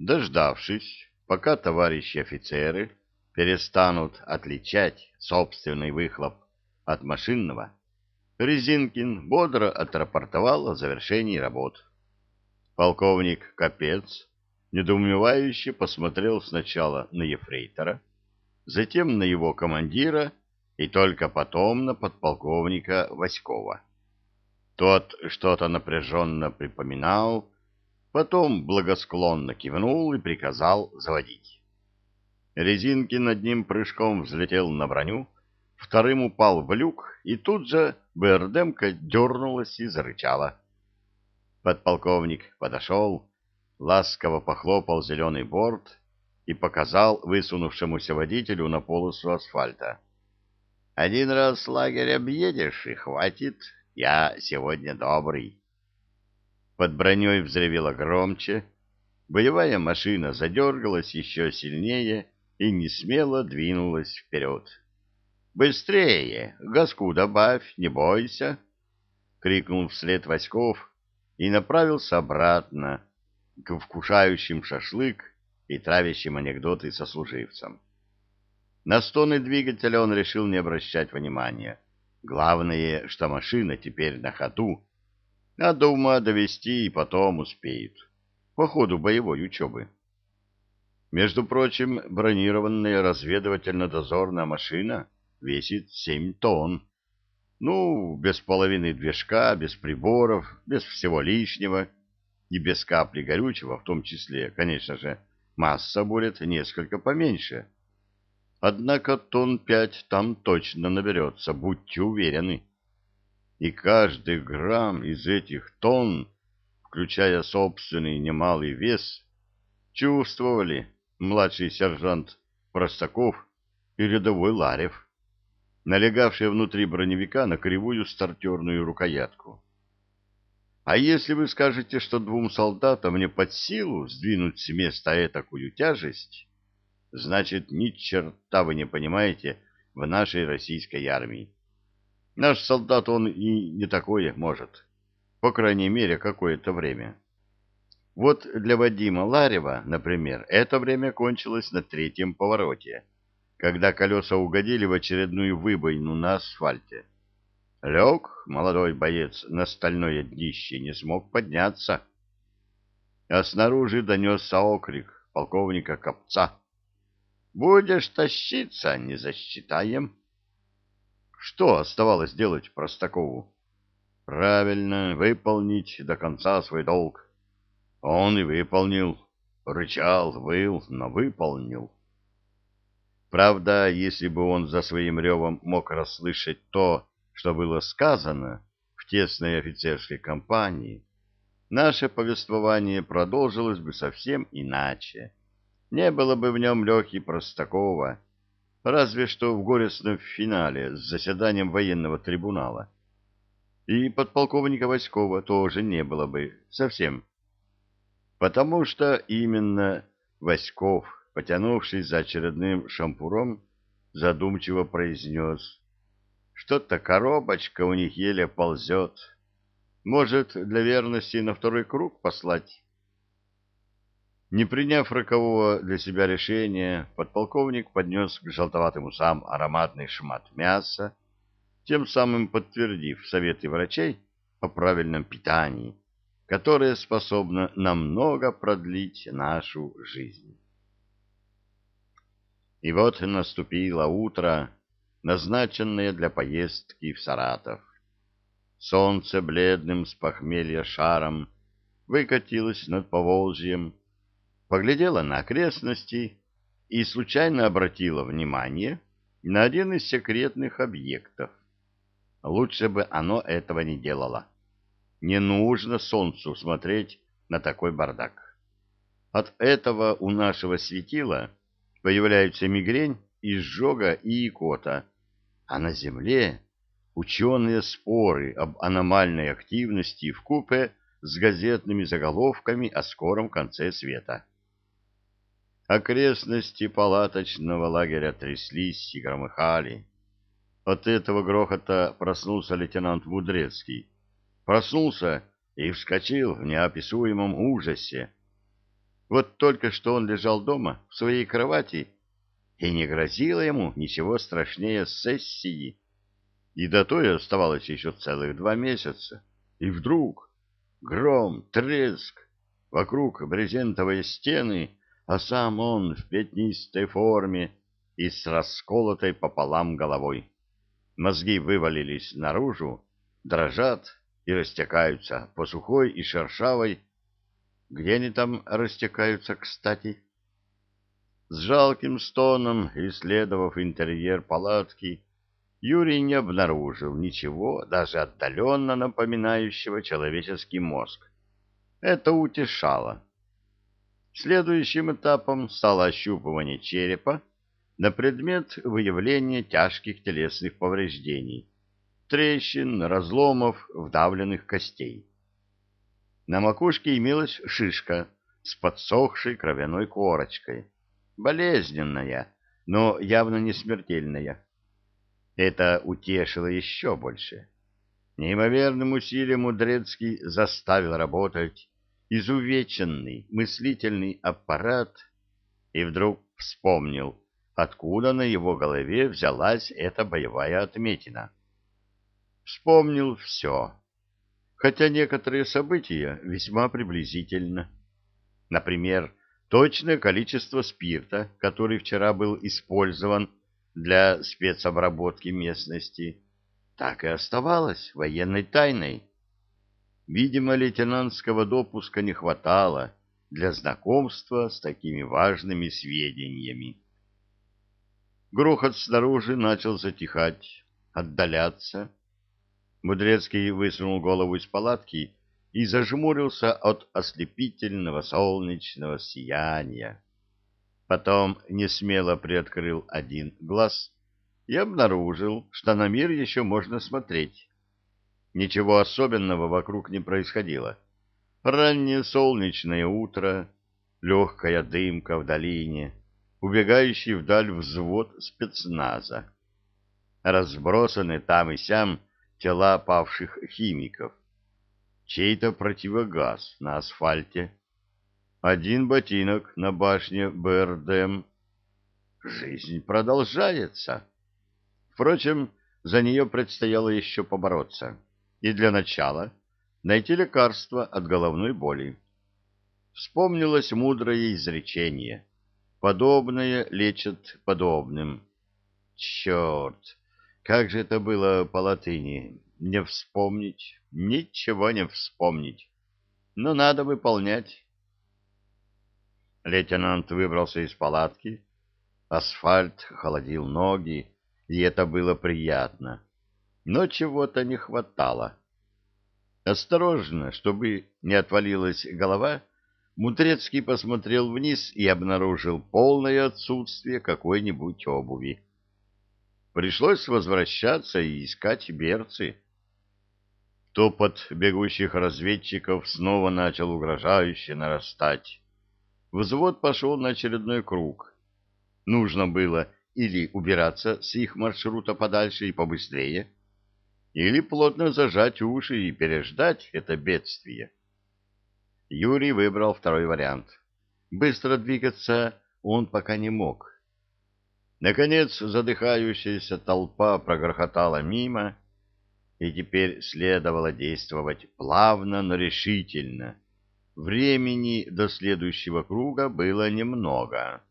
Дождавшись, пока товарищи офицеры перестанут отличать собственный выхлоп от машинного, Резинкин бодро отрапортовал о завершении работ. Полковник Капец недоумевающе посмотрел сначала на ефрейтора, затем на его командира и только потом на подполковника Васькова. Тот что-то напряженно припоминал, потом благосклонно кивнул и приказал заводить. Резинкин одним прыжком взлетел на броню, вторым упал в люк, и тут же БРДМка дернулась и зарычала. Подполковник подошел, ласково похлопал зеленый борт и показал высунувшемуся водителю на полосу асфальта. «Один раз лагерь объедешь, и хватит. Я сегодня добрый» под броней взревело громче, боевая машина задергалась еще сильнее и несмело двинулась вперед. «Быстрее! Газку добавь, не бойся!» — крикнул вслед Васьков и направился обратно к вкушающим шашлык и травящим анекдоты сослуживцам. На стоны двигателя он решил не обращать внимания. Главное, что машина теперь на ходу, а дума довести и потом успеют, по ходу боевой учебы. Между прочим, бронированная разведывательно-дозорная машина весит 7 тонн. Ну, без половины движка, без приборов, без всего лишнего и без капли горючего, в том числе, конечно же, масса будет несколько поменьше. Однако тонн пять там точно наберется, будьте уверены и каждый грамм из этих тонн, включая собственный немалый вес, чувствовали младший сержант Простаков и рядовой Ларев, налегавшие внутри броневика на кривую стартерную рукоятку. А если вы скажете, что двум солдатам не под силу сдвинуть с места этакую тяжесть, значит, ни черта вы не понимаете в нашей российской армии. Наш солдат он и не такое может. По крайней мере, какое-то время. Вот для Вадима Ларева, например, это время кончилось на третьем повороте, когда колеса угодили в очередную выбойну на асфальте. Лег молодой боец на стальное днище, не смог подняться. А снаружи донесся окрик полковника Копца. «Будешь тащиться, не засчитаем». Что оставалось делать Простакову? Правильно, выполнить до конца свой долг. Он и выполнил. Рычал, выл, но выполнил. Правда, если бы он за своим ревом мог расслышать то, что было сказано в тесной офицерской компании, наше повествование продолжилось бы совсем иначе. Не было бы в нем Лехи Простакова, разве что в горестном финале с заседанием военного трибунала. И подполковника Васькова тоже не было бы совсем. Потому что именно Васьков, потянувшись за очередным шампуром, задумчиво произнес. Что-то коробочка у них еле ползет. Может, для верности на второй круг послать? Не приняв рокового для себя решения, подполковник поднес к желтоватым усам ароматный шмат мяса, тем самым подтвердив советы врачей о правильном питании, которое способно намного продлить нашу жизнь. И вот наступило утро, назначенное для поездки в Саратов. Солнце бледным с похмелья шаром выкатилось над Поволжьем, поглядела на окрестности и случайно обратила внимание на один из секретных объектов. Лучше бы оно этого не делало. Не нужно солнцу смотреть на такой бардак. От этого у нашего светила появляются мигрень, изжога и икота, а на Земле ученые споры об аномальной активности в купе с газетными заголовками о скором конце света. Окрестности палаточного лагеря тряслись и громыхали. От этого грохота проснулся лейтенант Мудрецкий. Проснулся и вскочил в неописуемом ужасе. Вот только что он лежал дома в своей кровати, и не грозило ему ничего страшнее сессии. И до той оставалось еще целых два месяца. И вдруг гром, треск, вокруг брезентовые стены — а сам он в пятнистой форме и с расколотой пополам головой. Мозги вывалились наружу, дрожат и растекаются по сухой и шершавой. Где они там растекаются, кстати? С жалким стоном, исследовав интерьер палатки, Юрий не обнаружил ничего, даже отдаленно напоминающего человеческий мозг. Это утешало. Следующим этапом стало ощупывание черепа на предмет выявления тяжких телесных повреждений, трещин, разломов, вдавленных костей. На макушке имелась шишка с подсохшей кровяной корочкой, болезненная, но явно не смертельная. Это утешило еще больше. Неимоверным усилием Мудрецкий заставил работать изувеченный мыслительный аппарат и вдруг вспомнил, откуда на его голове взялась эта боевая отметина. Вспомнил все, хотя некоторые события весьма приблизительно. Например, точное количество спирта, который вчера был использован для спецобработки местности, так и оставалось военной тайной. Видимо, лейтенантского допуска не хватало для знакомства с такими важными сведениями. Грохот снаружи начал затихать, отдаляться. Мудрецкий высунул голову из палатки и зажмурился от ослепительного солнечного сияния. Потом несмело приоткрыл один глаз и обнаружил, что на мир еще можно смотреть. Ничего особенного вокруг не происходило. Раннее солнечное утро, легкая дымка в долине, убегающий вдаль взвод спецназа. Разбросаны там и сям тела павших химиков. Чей-то противогаз на асфальте. Один ботинок на башне БРДМ. Жизнь продолжается. Впрочем, за нее предстояло еще побороться и для начала найти лекарство от головной боли. Вспомнилось мудрое изречение. Подобное лечит подобным. Черт, как же это было по латыни? Не вспомнить, ничего не вспомнить. Но надо выполнять. Лейтенант выбрался из палатки. Асфальт холодил ноги, и это было приятно но чего-то не хватало. Осторожно, чтобы не отвалилась голова, Мудрецкий посмотрел вниз и обнаружил полное отсутствие какой-нибудь обуви. Пришлось возвращаться и искать берцы. Топот бегущих разведчиков снова начал угрожающе нарастать. Взвод пошел на очередной круг. Нужно было или убираться с их маршрута подальше и побыстрее, или плотно зажать уши и переждать это бедствие. Юрий выбрал второй вариант. Быстро двигаться он пока не мог. Наконец задыхающаяся толпа прогрохотала мимо, и теперь следовало действовать плавно, но решительно. Времени до следующего круга было немного.